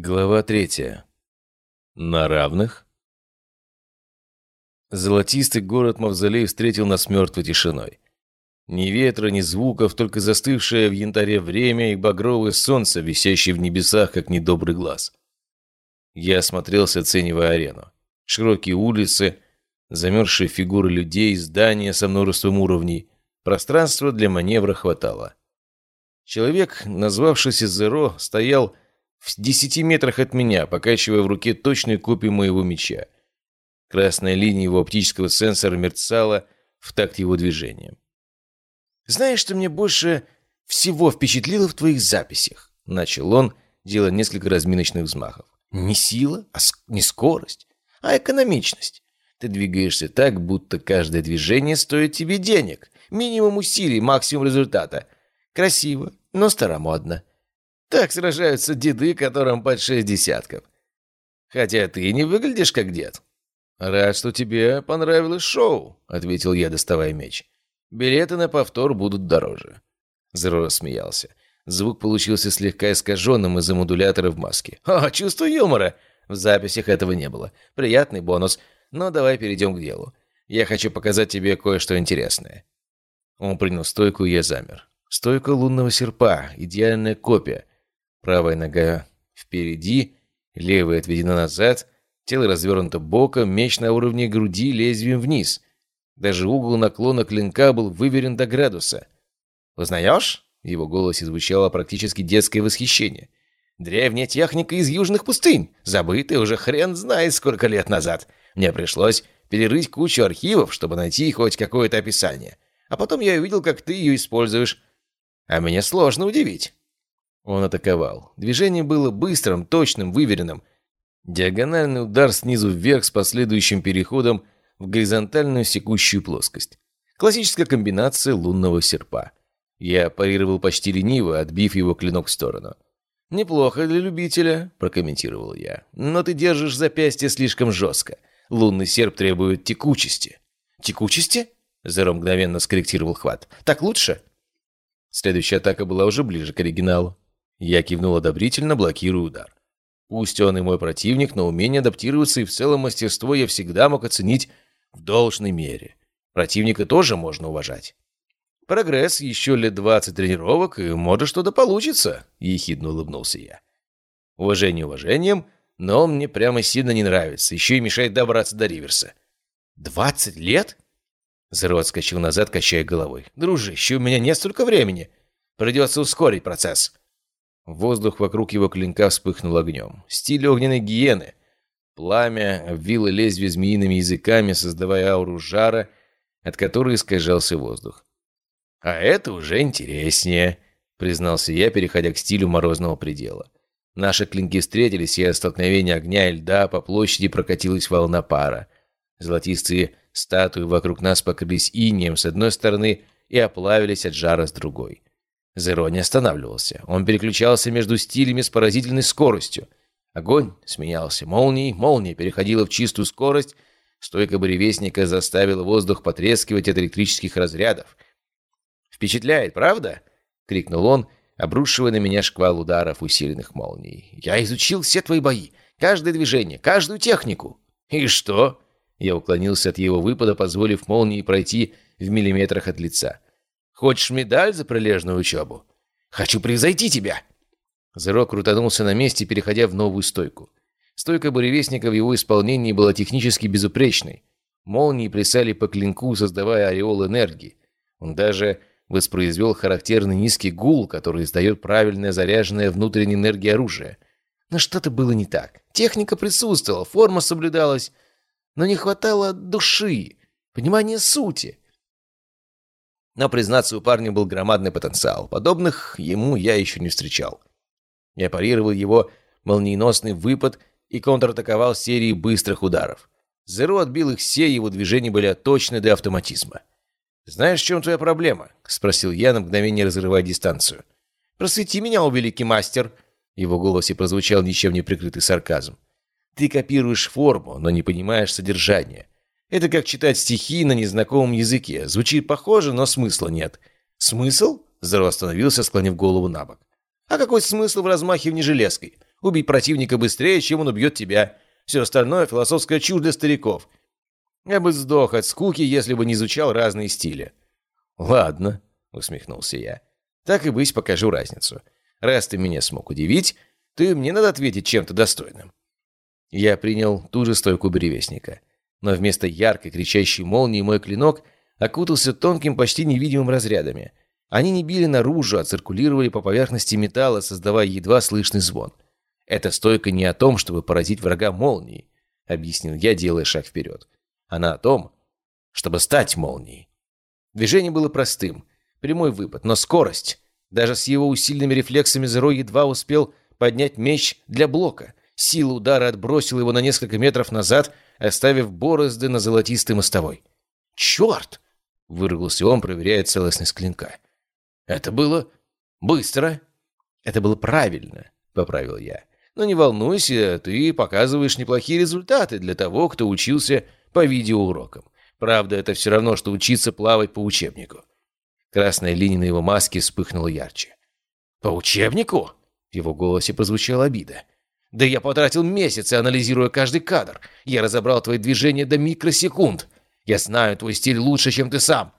Глава третья. На равных? Золотистый город-мавзолей встретил нас мертвой тишиной. Ни ветра, ни звуков, только застывшее в янтаре время и багровое солнце, висящее в небесах, как недобрый глаз. Я осмотрелся, оценивая арену. Широкие улицы, замерзшие фигуры людей, здания со множеством уровней. Пространства для маневра хватало. Человек, назвавшийся Зеро, стоял в десяти метрах от меня, покачивая в руке точную копию моего меча. Красная линия его оптического сенсора мерцала в такт его движением. «Знаешь, что мне больше всего впечатлило в твоих записях?» Начал он, делая несколько разминочных взмахов. «Не сила, а не скорость, а экономичность. Ты двигаешься так, будто каждое движение стоит тебе денег. Минимум усилий, максимум результата. Красиво, но старомодно. Так сражаются деды, которым под шесть десятков. Хотя ты не выглядишь как дед. Рад, что тебе понравилось шоу, ответил я, доставая меч. Билеты на повтор будут дороже. Зеро рассмеялся. Звук получился слегка искаженным из-за модулятора в маске. «О, чувство юмора!» В записях этого не было. Приятный бонус. Но давай перейдем к делу. Я хочу показать тебе кое-что интересное. Он принял стойку, и я замер. Стойка лунного серпа, идеальная копия. Правая нога впереди, левая отведена назад, тело развернуто боком, меч на уровне груди лезвием вниз. Даже угол наклона клинка был выверен до градуса. «Узнаешь?» — его голосе звучало практически детское восхищение. «Древняя техника из южных пустынь, забытая уже хрен знает сколько лет назад. Мне пришлось перерыть кучу архивов, чтобы найти хоть какое-то описание. А потом я увидел, как ты ее используешь. А меня сложно удивить». Он атаковал. Движение было быстрым, точным, выверенным. Диагональный удар снизу вверх с последующим переходом в горизонтальную секущую плоскость. Классическая комбинация лунного серпа. Я парировал почти лениво, отбив его клинок в сторону. «Неплохо для любителя», — прокомментировал я. «Но ты держишь запястье слишком жестко. Лунный серп требует текучести». «Текучести?» — Зеро мгновенно скорректировал хват. «Так лучше?» Следующая атака была уже ближе к оригиналу. Я кивнул одобрительно, блокируя удар. Пусть он и мой противник, но умение адаптироваться и в целом мастерство я всегда мог оценить в должной мере. Противника тоже можно уважать. Прогресс, еще лет двадцать тренировок, и может что-то получится, — ехидно улыбнулся я. Уважение уважением, но он мне прямо сильно не нравится, еще и мешает добраться до Риверса. «Двадцать лет?» Зеро отскочил назад, качая головой. «Дружище, у меня нет столько времени. Придется ускорить процесс». Воздух вокруг его клинка вспыхнул огнем. Стиль огненной гиены. Пламя обвило лезвие змеиными языками, создавая ауру жара, от которой искажался воздух. «А это уже интереснее», — признался я, переходя к стилю морозного предела. Наши клинки встретились, и от столкновения огня и льда по площади прокатилась волна пара. Золотистые статуи вокруг нас покрылись инеем с одной стороны и оплавились от жара с другой. Зеро не останавливался. Он переключался между стилями с поразительной скоростью. Огонь сменялся молнией, молния переходила в чистую скорость, стойка буревестника заставила воздух потрескивать от электрических разрядов. «Впечатляет, правда?» — крикнул он, обрушивая на меня шквал ударов, усиленных молнией. «Я изучил все твои бои, каждое движение, каждую технику». «И что?» Я уклонился от его выпада, позволив молнии пройти в миллиметрах от лица. Хочешь медаль за прилежную учебу? Хочу превзойти тебя!» Зеро крутанулся на месте, переходя в новую стойку. Стойка буревестника в его исполнении была технически безупречной. Молнии плясали по клинку, создавая ореол энергии. Он даже воспроизвел характерный низкий гул, который издает правильное заряженное внутренней энергией оружие. Но что-то было не так. Техника присутствовала, форма соблюдалась, но не хватало души, понимания сути. Но, признаться, у парня был громадный потенциал. Подобных ему я еще не встречал. Я парировал его молниеносный выпад и контратаковал серией быстрых ударов. Зеро отбил их все, его движения были точны до автоматизма. «Знаешь, в чем твоя проблема?» — спросил я, на мгновение разрывая дистанцию. «Просвети меня, о великий мастер!» В его голосе прозвучал ничем не прикрытый сарказм. «Ты копируешь форму, но не понимаешь содержание. Это как читать стихи на незнакомом языке. Звучит похоже, но смысла нет. Смысл? Зеро остановился, склонив голову на бок. А какой смысл в размахивании железкой? Убить противника быстрее, чем он убьет тебя. Все остальное — философская чушь для стариков. Я бы сдох от скуки, если бы не изучал разные стили». «Ладно», — усмехнулся я. «Так и быть, покажу разницу. Раз ты меня смог удивить, то и мне надо ответить чем-то достойным». Я принял ту же стойку бревестника. Но вместо яркой кричащей молнии мой клинок окутался тонким, почти невидимым разрядами. Они не били наружу, а циркулировали по поверхности металла, создавая едва слышный звон. «Эта стойка не о том, чтобы поразить врага молнией», — объяснил я, делая шаг вперед. «Она о том, чтобы стать молнией». Движение было простым, прямой выпад, но скорость. Даже с его усиленными рефлексами Зеро едва успел поднять меч для блока. Сила удара отбросила его на несколько метров назад, оставив борозды на золотистой мостовой. «Черт!» — выругался он, проверяя целостность клинка. «Это было быстро!» «Это было правильно», — поправил я. «Но не волнуйся, ты показываешь неплохие результаты для того, кто учился по видеоурокам. Правда, это все равно, что учиться плавать по учебнику». Красная линия на его маске вспыхнула ярче. «По учебнику?» В его голосе прозвучала обида. Да я потратил месяцы, анализируя каждый кадр. Я разобрал твои движения до микросекунд. Я знаю твой стиль лучше, чем ты сам».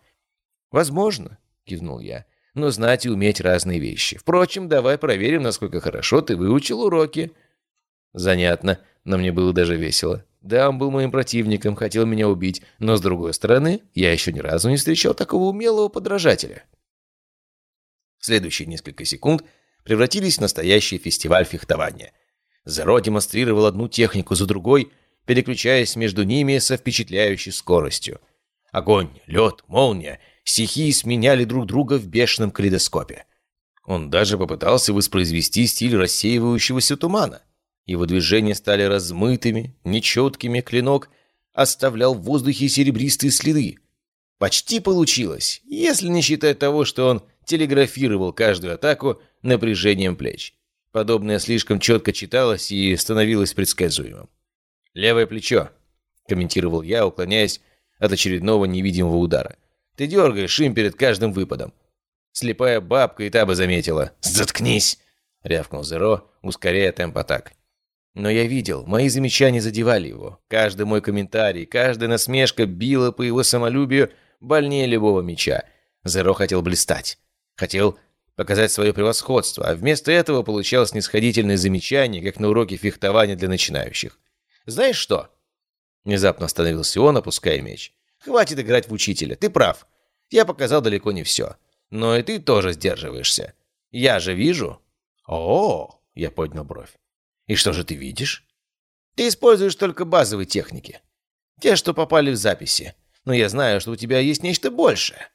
«Возможно», — кивнул я, — «но знать и уметь разные вещи. Впрочем, давай проверим, насколько хорошо ты выучил уроки». Занятно, но мне было даже весело. Да, он был моим противником, хотел меня убить, но, с другой стороны, я еще ни разу не встречал такого умелого подражателя. Следующие несколько секунд превратились в настоящий фестиваль фехтования. Зеро демонстрировал одну технику за другой, переключаясь между ними со впечатляющей скоростью. Огонь, лед, молния, стихии сменяли друг друга в бешеном калейдоскопе. Он даже попытался воспроизвести стиль рассеивающегося тумана. Его движения стали размытыми, нечеткими, клинок оставлял в воздухе серебристые следы. Почти получилось, если не считать того, что он телеграфировал каждую атаку напряжением плеч. Подобное слишком четко читалось и становилось предсказуемым. «Левое плечо», — комментировал я, уклоняясь от очередного невидимого удара. «Ты дергаешь им перед каждым выпадом». Слепая бабка и та бы заметила. «Заткнись!» — рявкнул Зеро, ускоряя темп атак. Но я видел, мои замечания задевали его. Каждый мой комментарий, каждая насмешка била по его самолюбию больнее любого меча. Зеро хотел блистать. Хотел показать свое превосходство, а вместо этого получал снисходительные замечания, как на уроке фехтования для начинающих. «Знаешь что?» Внезапно остановился он, опуская меч. «Хватит играть в учителя, ты прав. Я показал далеко не все. Но и ты тоже сдерживаешься. Я же вижу». «О!» — я поднял бровь. «И что же ты видишь?» «Ты используешь только базовые техники. Те, что попали в записи. Но я знаю, что у тебя есть нечто большее.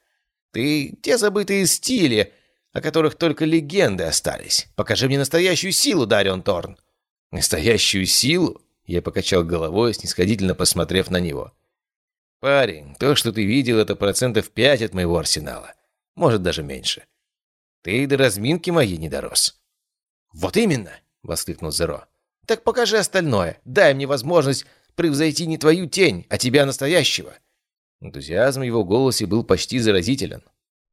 Ты те забытые стили, о которых только легенды остались. Покажи мне настоящую силу, Дарион Торн». «Настоящую силу?» Я покачал головой, снисходительно посмотрев на него. «Парень, то, что ты видел, это процентов пять от моего арсенала. Может, даже меньше. Ты до разминки моей не дорос». «Вот именно!» — воскликнул Зеро. «Так покажи остальное. Дай мне возможность превзойти не твою тень, а тебя настоящего». Энтузиазм в его голосе был почти заразителен.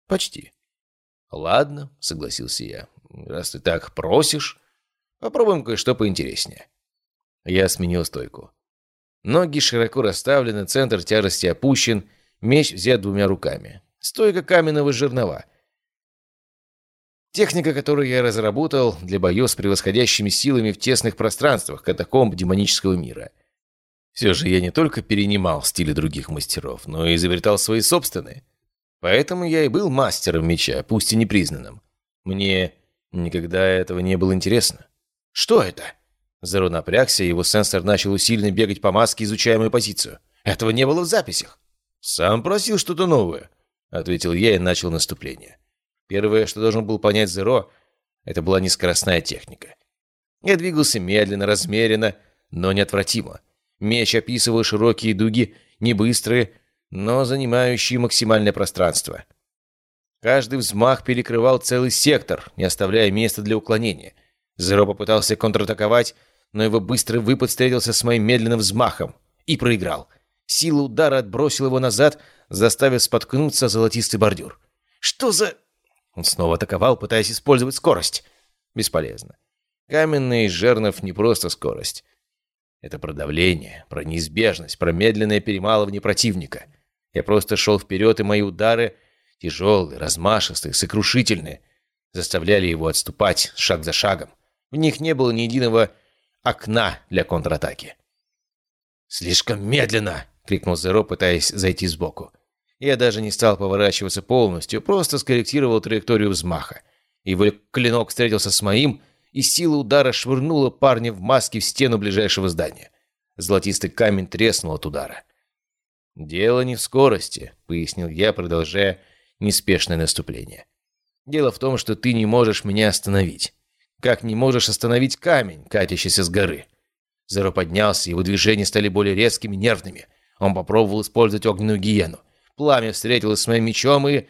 «Почти». «Ладно», — согласился я. «Раз ты так просишь, попробуем кое-что поинтереснее». Я сменил стойку. Ноги широко расставлены, центр тяжести опущен, меч взят двумя руками. Стойка каменного жернова. Техника, которую я разработал для боев с превосходящими силами в тесных пространствах катакомб демонического мира. Все же я не только перенимал стили других мастеров, но и изобретал свои собственные. Поэтому я и был мастером меча, пусть и непризнанным. Мне никогда этого не было интересно. «Что это?» Зеро напрягся, его сенсор начал усиленно бегать по маске, изучая мою позицию. «Этого не было в записях». «Сам просил что-то новое», — ответил я и начал наступление. Первое, что должен был понять Зеро, это была нескоростная техника. Я двигался медленно, размеренно, но неотвратимо. Меч описывал широкие дуги, не быстрые, но занимающие максимальное пространство. Каждый взмах перекрывал целый сектор, не оставляя места для уклонения. Зеро попытался контратаковать, но его быстрый выпад встретился с моим медленным взмахом и проиграл. Сила удара отбросила его назад, заставив споткнуться золотистый бордюр. «Что за...» Он снова атаковал, пытаясь использовать скорость. Бесполезно. Каменный жернов не просто скорость. Это про давление, про неизбежность, про медленное перемалывание противника. Я просто шел вперед, и мои удары, тяжелые, размашистые, сокрушительные, заставляли его отступать шаг за шагом. В них не было ни единого окна для контратаки. «Слишком медленно!» — крикнул Зеро, пытаясь зайти сбоку. Я даже не стал поворачиваться полностью, просто скорректировал траекторию взмаха. Его клинок встретился с моим, и сила удара швырнула парня в маске в стену ближайшего здания. Золотистый камень треснул от удара. «Дело не в скорости», — пояснил я, продолжая неспешное наступление. «Дело в том, что ты не можешь меня остановить. Как не можешь остановить камень, катящийся с горы?» Зеро поднялся, его движения стали более резкими, нервными. Он попробовал использовать огненную гиену. Пламя встретилось с моим мечом и...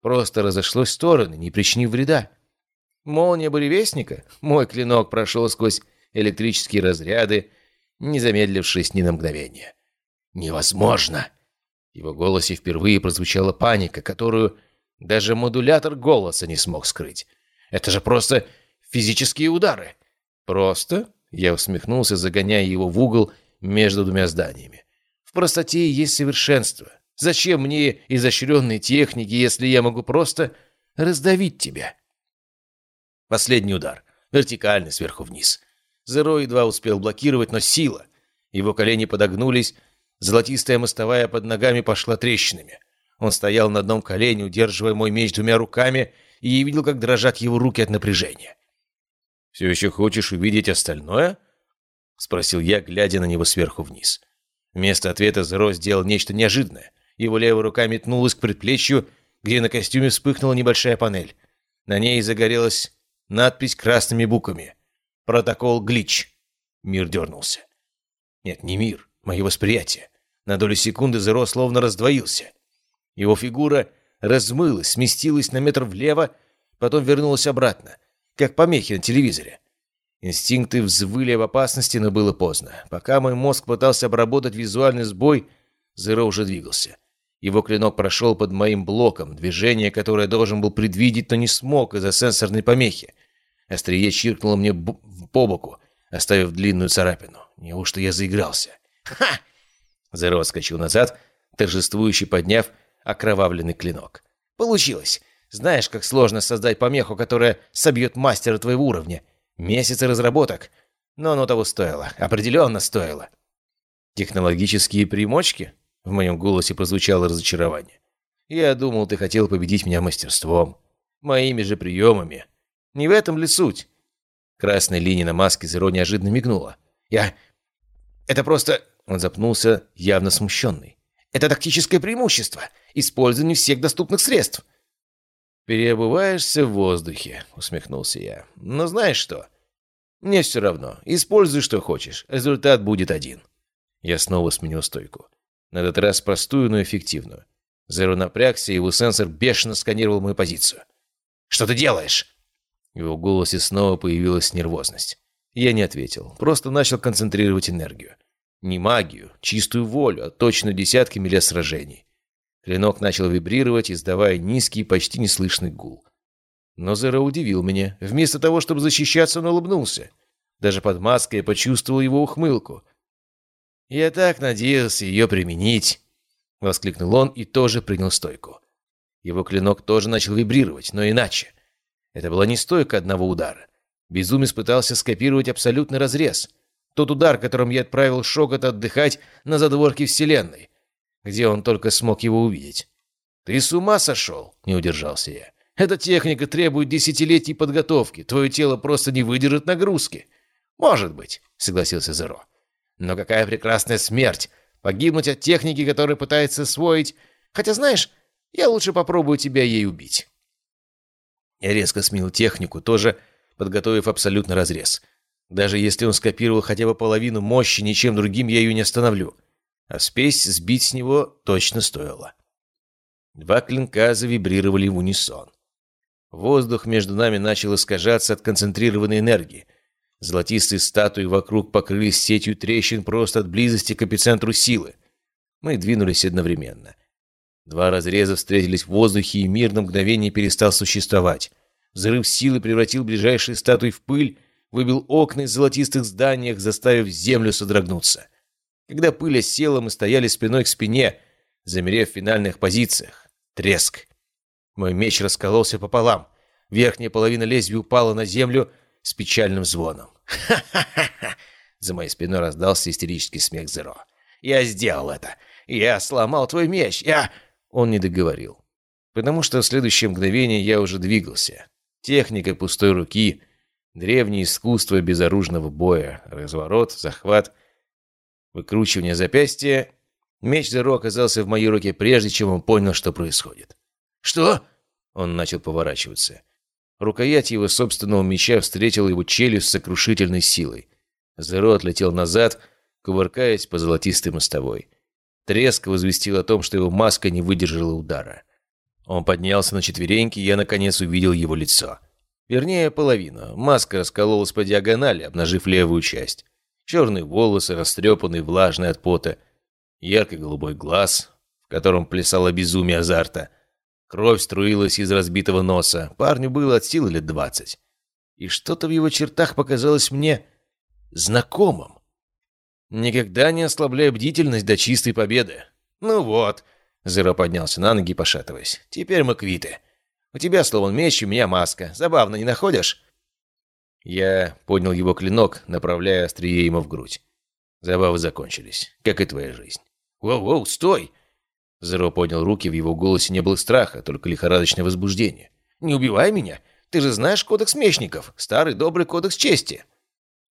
Просто разошлось в стороны, не причинив вреда. Молния буревестника, мой клинок прошел сквозь электрические разряды, не замедлившись ни на мгновение. «Невозможно!» Его голосе впервые прозвучала паника, которую даже модулятор голоса не смог скрыть. «Это же просто физические удары!» «Просто?» — я усмехнулся, загоняя его в угол между двумя зданиями. «В простоте есть совершенство. Зачем мне изощренные техники, если я могу просто раздавить тебя?» Последний удар. Вертикальный, сверху вниз. Зеро едва успел блокировать, но сила. Его колени подогнулись, золотистая мостовая под ногами пошла трещинами. Он стоял на одном колене, удерживая мой меч двумя руками, и я видел, как дрожат его руки от напряжения. «Все еще хочешь увидеть остальное?» — спросил я, глядя на него сверху вниз. Вместо ответа Зеро сделал нечто неожиданное. Его левая рука метнулась к предплечью, где на костюме вспыхнула небольшая панель. На ней загорелась Надпись красными буквами. Протокол Глич. Мир дернулся. Нет, не мир. Мое восприятие. На долю секунды Зеро словно раздвоился. Его фигура размылась, сместилась на метр влево, потом вернулась обратно, как помехи на телевизоре. Инстинкты взвыли об опасности, но было поздно. Пока мой мозг пытался обработать визуальный сбой, Зеро уже двигался. Его клинок прошел под моим блоком, движение, которое должен был предвидеть, но не смог из-за сенсорной помехи. Острие чиркнуло мне по боку, оставив длинную царапину. Неужто я заигрался? «Ха!» Зеро отскочил назад, торжествующе подняв окровавленный клинок. «Получилось! Знаешь, как сложно создать помеху, которая собьет мастера твоего уровня. Месяцы разработок. Но оно того стоило. Определенно стоило». «Технологические примочки?» В моем голосе прозвучало разочарование. «Я думал, ты хотел победить меня мастерством. Моими же приемами. Не в этом ли суть?» Красная линия на маске Зеро неожиданно мигнула. «Я... Это просто...» Он запнулся, явно смущенный. «Это тактическое преимущество. Использование всех доступных средств». «Переобуваешься в воздухе», — усмехнулся я. «Но знаешь что? Мне все равно. Используй, что хочешь. Результат будет один». Я снова сменил стойку. На этот раз простую, но эффективную. Зеро напрягся, и его сенсор бешено сканировал мою позицию. «Что ты делаешь?» В его голосе снова появилась нервозность. Я не ответил, просто начал концентрировать энергию. Не магию, чистую волю, а точно десятки миля сражений. Клинок начал вибрировать, издавая низкий, почти неслышный гул. Но Зеро удивил меня. Вместо того, чтобы защищаться, он улыбнулся. Даже под маской я почувствовал его ухмылку. «Я так надеялся ее применить!» — воскликнул он и тоже принял стойку. Его клинок тоже начал вибрировать, но иначе. Это была не стойка одного удара. Безумец пытался скопировать абсолютный разрез. Тот удар, которым я отправил Шокота отдыхать на задворке Вселенной, где он только смог его увидеть. «Ты с ума сошел?» — не удержался я. «Эта техника требует десятилетий подготовки. Твое тело просто не выдержит нагрузки». «Может быть», — согласился Зеро. «Но какая прекрасная смерть! Погибнуть от техники, которая пытается освоить... Хотя, знаешь, я лучше попробую тебя ей убить». Я резко сменил технику, тоже подготовив абсолютно разрез. Даже если он скопировал хотя бы половину мощи, ничем другим я ее не остановлю. А спесь сбить с него точно стоило. Два клинка завибрировали в унисон. Воздух между нами начал искажаться от концентрированной энергии. Золотистые статуи вокруг покрылись сетью трещин просто от близости к эпицентру силы. Мы двинулись одновременно. Два разреза встретились в воздухе, и мир на мгновение перестал существовать. Взрыв силы превратил ближайшие статуи в пыль, выбил окна из золотистых зданиях, заставив землю содрогнуться. Когда пыль осела, мы стояли спиной к спине, замерев в финальных позициях. Треск. Мой меч раскололся пополам. Верхняя половина лезвия упала на землю с печальным звоном. «Ха-ха-ха!» За моей спиной раздался истерический смех Зеро. «Я сделал это! Я сломал твой меч! Я...» Он не договорил. Потому что в следующее мгновение я уже двигался. Техника пустой руки, древнее искусство безоружного боя, разворот, захват, выкручивание запястья. Меч Зеро оказался в моей руке, прежде чем он понял, что происходит. «Что?» Он начал поворачиваться. Рукоять его собственного меча встретила его челюсть с сокрушительной силой. Зеро отлетел назад, кувыркаясь по золотистой мостовой. Треск возвестил о том, что его маска не выдержала удара. Он поднялся на четвереньки, и я наконец увидел его лицо. Вернее, половину. Маска раскололась по диагонали, обнажив левую часть. Черные волосы, растрепанные, влажные от пота. Ярко-голубой глаз, в котором плясало безумие азарта. Кровь струилась из разбитого носа. Парню было от силы лет двадцать. И что-то в его чертах показалось мне знакомым. Никогда не ослабляй бдительность до чистой победы. Ну вот. Зеро поднялся на ноги, пошатываясь. Теперь мы квиты. У тебя сломан меч, у меня маска. Забавно, не находишь? Я поднял его клинок, направляя острие ему в грудь. Забавы закончились, как и твоя жизнь. «Воу-воу, стой!» Зеро поднял руки, в его голосе не было страха, только лихорадочное возбуждение. «Не убивай меня! Ты же знаешь кодекс мечников, старый добрый кодекс чести!»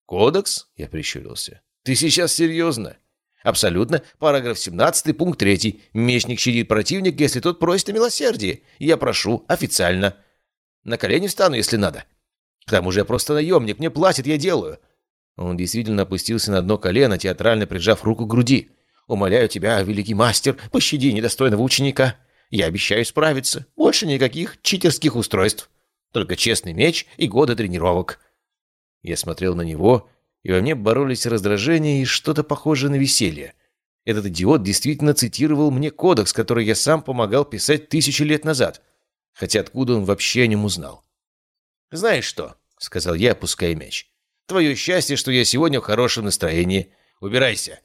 «Кодекс?» — я прищурился. «Ты сейчас серьезно?» «Абсолютно. Параграф 17, пункт 3. Мечник щадит противник, если тот просит о милосердии. Я прошу, официально. На колени встану, если надо. К тому же я просто наемник, мне платят, я делаю». Он действительно опустился на дно колено, театрально прижав руку к груди. «Умоляю тебя, великий мастер, пощади недостойного ученика. Я обещаю справиться. Больше никаких читерских устройств. Только честный меч и годы тренировок». Я смотрел на него, и во мне боролись раздражение и что-то похожее на веселье. Этот идиот действительно цитировал мне кодекс, который я сам помогал писать тысячи лет назад. Хотя откуда он вообще о нем узнал? «Знаешь что?» — сказал я, опуская мяч. «Твое счастье, что я сегодня в хорошем настроении. Убирайся.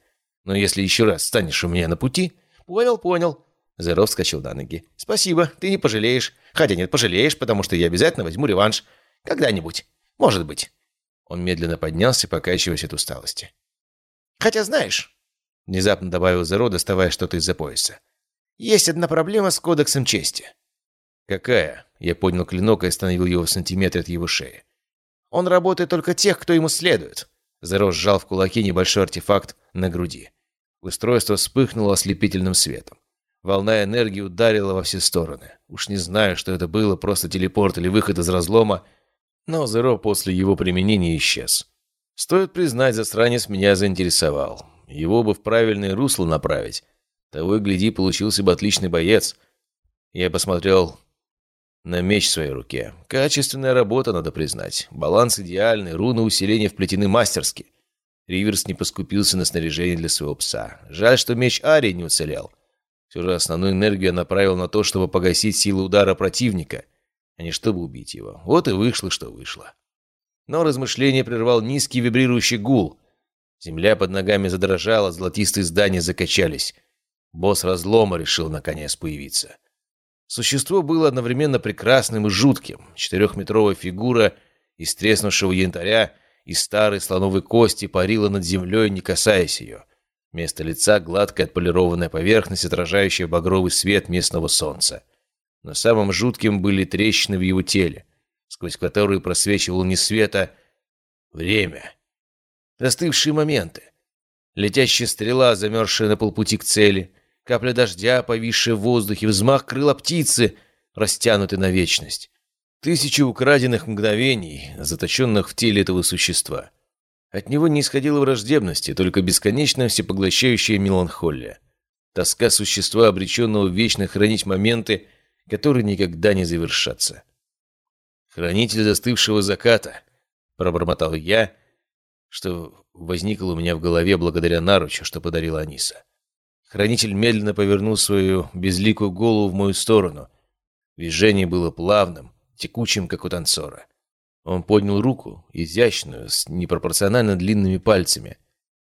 Но если еще раз станешь у меня на пути...» «Понял, понял». Зеров вскочил на ноги. «Спасибо, ты не пожалеешь. Хотя нет, пожалеешь, потому что я обязательно возьму реванш. Когда-нибудь. Может быть». Он медленно поднялся, покачиваясь от усталости. «Хотя знаешь...» — внезапно добавил Зеро, доставая что-то из-за пояса. «Есть одна проблема с кодексом чести». «Какая?» — я поднял клинок и остановил его в сантиметре от его шеи. «Он работает только тех, кто ему следует». Зеро сжал в кулаке небольшой артефакт на груди. Устройство вспыхнуло ослепительным светом. Волна энергии ударила во все стороны. Уж не знаю, что это было, просто телепорт или выход из разлома, но Зеро после его применения исчез. Стоит признать, засранец меня заинтересовал. Его бы в правильное русло направить. Того и гляди, получился бы отличный боец. Я посмотрел на меч в своей руке. Качественная работа, надо признать. Баланс идеальный, руны усиления вплетены мастерски. Риверс не поскупился на снаряжение для своего пса. Жаль, что меч Арии не уцелел. Все же основную энергию я направил на то, чтобы погасить силу удара противника — а не чтобы убить его. Вот и вышло, что вышло. Но размышление прервал низкий вибрирующий гул. Земля под ногами задрожала, золотистые здания закачались. Босс разлома решил наконец появиться. Существо было одновременно прекрасным и жутким. Четырехметровая фигура из треснувшего янтаря и старой слоновой кости парила над землей, не касаясь ее. Вместо лица гладкая отполированная поверхность, отражающая багровый свет местного солнца. Но самым жутким были трещины в его теле, сквозь которые просвечивало не света, время. Застывшие моменты. Летящая стрела, замерзшая на полпути к цели, капля дождя, повисшая в воздухе, взмах крыла птицы, растянутый на вечность. Тысячи украденных мгновений, заточенных в теле этого существа. От него не исходила враждебности, только бесконечная всепоглощающая меланхолия. Тоска существа, обреченного вечно хранить моменты, которые никогда не завершатся. «Хранитель застывшего заката», — пробормотал я, что возникло у меня в голове благодаря наручу, что подарила Аниса. Хранитель медленно повернул свою безликую голову в мою сторону. Движение было плавным, текучим, как у танцора. Он поднял руку, изящную, с непропорционально длинными пальцами,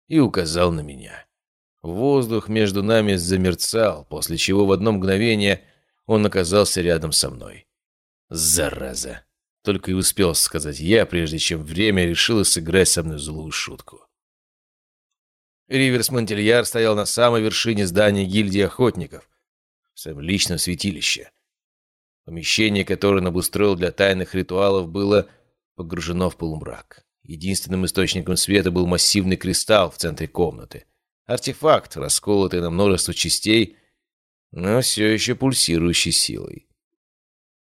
и указал на меня. Воздух между нами замерцал, после чего в одно мгновение он оказался рядом со мной. «Зараза!» Только и успел сказать я, прежде чем время решило сыграть со мной злую шутку. Риверс Монтельяр стоял на самой вершине здания гильдии охотников, в своем личном святилище. Помещение, которое он обустроил для тайных ритуалов, было погружено в полумрак. Единственным источником света был массивный кристалл в центре комнаты. Артефакт, расколотый на множество частей, но все еще пульсирующий силой.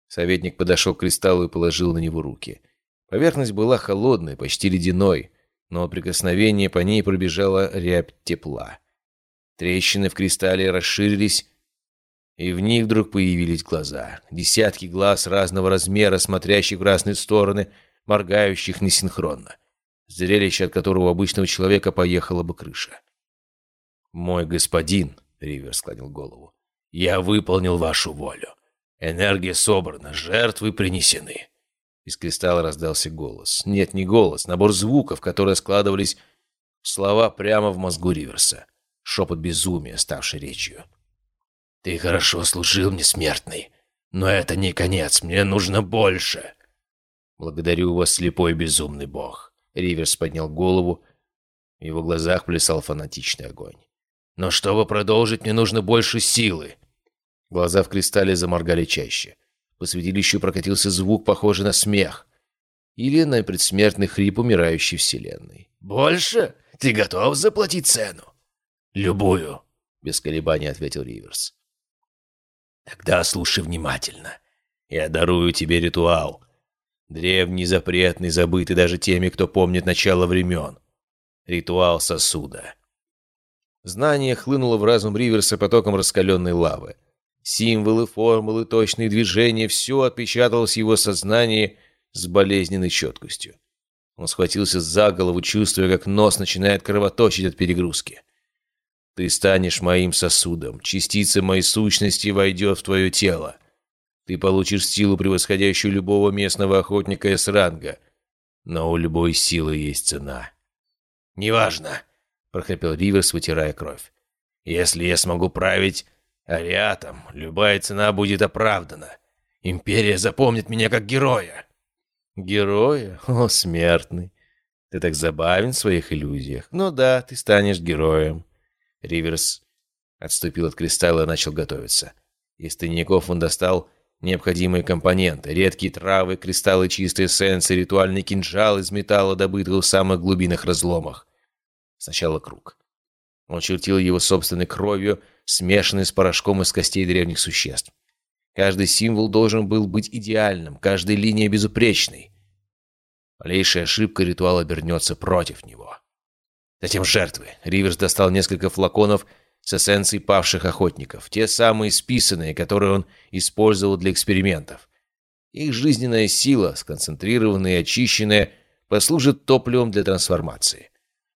Советник подошел к кристаллу и положил на него руки. Поверхность была холодной, почти ледяной, но от прикосновения по ней пробежала рябь тепла. Трещины в кристалле расширились, и в них вдруг появились глаза. Десятки глаз разного размера, смотрящих в разные стороны, моргающих несинхронно. Зрелище, от которого обычного человека поехала бы крыша. «Мой господин», — Ривер склонил голову, — «я выполнил вашу волю. Энергия собрана, жертвы принесены». Из кристалла раздался голос. Нет, не голос, набор звуков, которые складывались в слова прямо в мозгу Риверса. Шепот безумия, ставший речью. «Ты хорошо служил мне, смертный, но это не конец, мне нужно больше!» «Благодарю вас, слепой безумный бог!» Риверс поднял голову, в его глазах плясал фанатичный огонь. «Но чтобы продолжить, мне нужно больше силы!» Глаза в кристалле заморгали чаще. По святилищу прокатился звук, похожий на смех. Или на предсмертный хрип умирающей вселенной. «Больше? Ты готов заплатить цену?» «Любую», — без колебаний ответил Риверс. «Тогда слушай внимательно. Я дарую тебе ритуал. Древний, запретный, забытый даже теми, кто помнит начало времен. Ритуал сосуда». Знание хлынуло в разум Риверса потоком раскаленной лавы. Символы, формулы, точные движения — все отпечаталось в его сознании с болезненной четкостью. Он схватился за голову, чувствуя, как нос начинает кровоточить от перегрузки. «Ты станешь моим сосудом, частица моей сущности войдет в твое тело. Ты получишь силу, превосходящую любого местного охотника С-ранга. Но у любой силы есть цена». «Неважно», — прохрипел Риверс, вытирая кровь. «Если я смогу править, Ариатом любая цена будет оправдана. Империя запомнит меня как героя. Героя? О, смертный. Ты так забавен в своих иллюзиях. Ну да, ты станешь героем. Риверс отступил от кристалла и начал готовиться. Из тайников он достал необходимые компоненты. Редкие травы, кристаллы чистой эссенции, ритуальный кинжал из металла, добытого в самых глубинных разломах. Сначала круг. Он чертил его собственной кровью, смешанной с порошком из костей древних существ. Каждый символ должен был быть идеальным, каждая линия безупречной. Малейшая ошибка ритуал обернется против него. Затем жертвы. Риверс достал несколько флаконов с эссенцией павших охотников, те самые списанные, которые он использовал для экспериментов. Их жизненная сила, сконцентрированная и очищенная, послужит топливом для трансформации.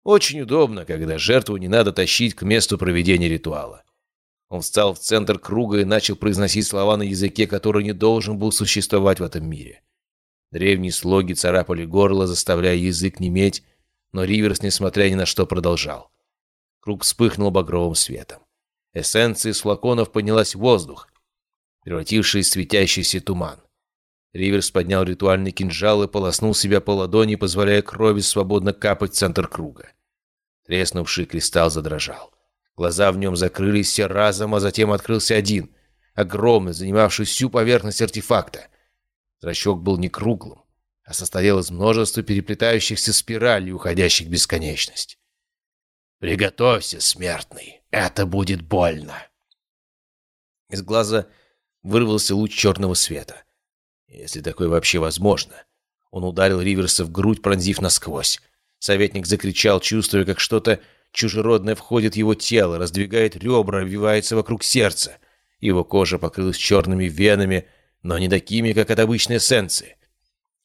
Очень удобно, когда жертву не надо тащить к месту проведения ритуала. Он встал в центр круга и начал произносить слова на языке, который не должен был существовать в этом мире. Древние слоги царапали горло, заставляя язык неметь, но Риверс, несмотря ни на что, продолжал. Круг вспыхнул багровым светом. Эссенция из флаконов поднялась в воздух, превратившись в светящийся туман. Риверс поднял ритуальный кинжал и полоснул себя по ладони, позволяя крови свободно капать в центр круга. Треснувший кристалл задрожал. Глаза в нем закрылись все разом, а затем открылся один, огромный, занимавший всю поверхность артефакта. Зрачок был не круглым, а состоял из множества переплетающихся спиралей, уходящих в бесконечность. «Приготовься, смертный, это будет больно!» Из глаза вырвался луч черного света — если такое вообще возможно. Он ударил Риверса в грудь, пронзив насквозь. Советник закричал, чувствуя, как что-то чужеродное входит в его тело, раздвигает ребра, обвивается вокруг сердца. Его кожа покрылась черными венами, но не такими, как от обычной эссенции.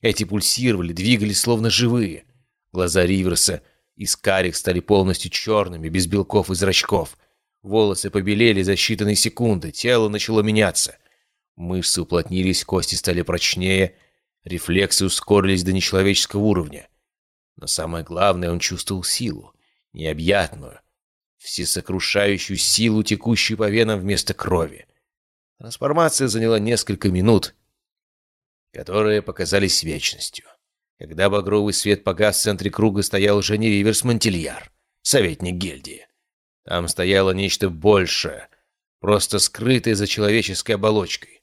Эти пульсировали, двигались словно живые. Глаза Риверса из карих стали полностью черными, без белков и зрачков. Волосы побелели за считанные секунды, тело начало меняться — Мышцы уплотнились, кости стали прочнее. Рефлексы ускорились до нечеловеческого уровня. Но самое главное, он чувствовал силу, необъятную, всесокрушающую силу, текущую по венам вместо крови. Трансформация заняла несколько минут, которые показались вечностью. Когда багровый свет погас, в центре круга стоял уже не Риверс Монтильяр, советник гильдии. Там стояло нечто большее, просто скрытое за человеческой оболочкой.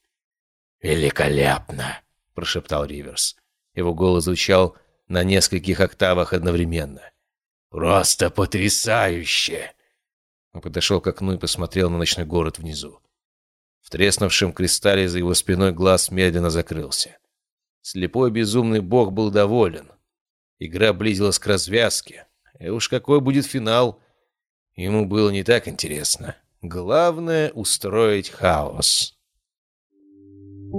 «Великолепно!» — прошептал Риверс. Его голос звучал на нескольких октавах одновременно. «Просто потрясающе!» Он подошел к окну и посмотрел на ночной город внизу. В треснувшем кристалле за его спиной глаз медленно закрылся. Слепой безумный бог был доволен. Игра близилась к развязке. И уж какой будет финал, ему было не так интересно. Главное — устроить хаос.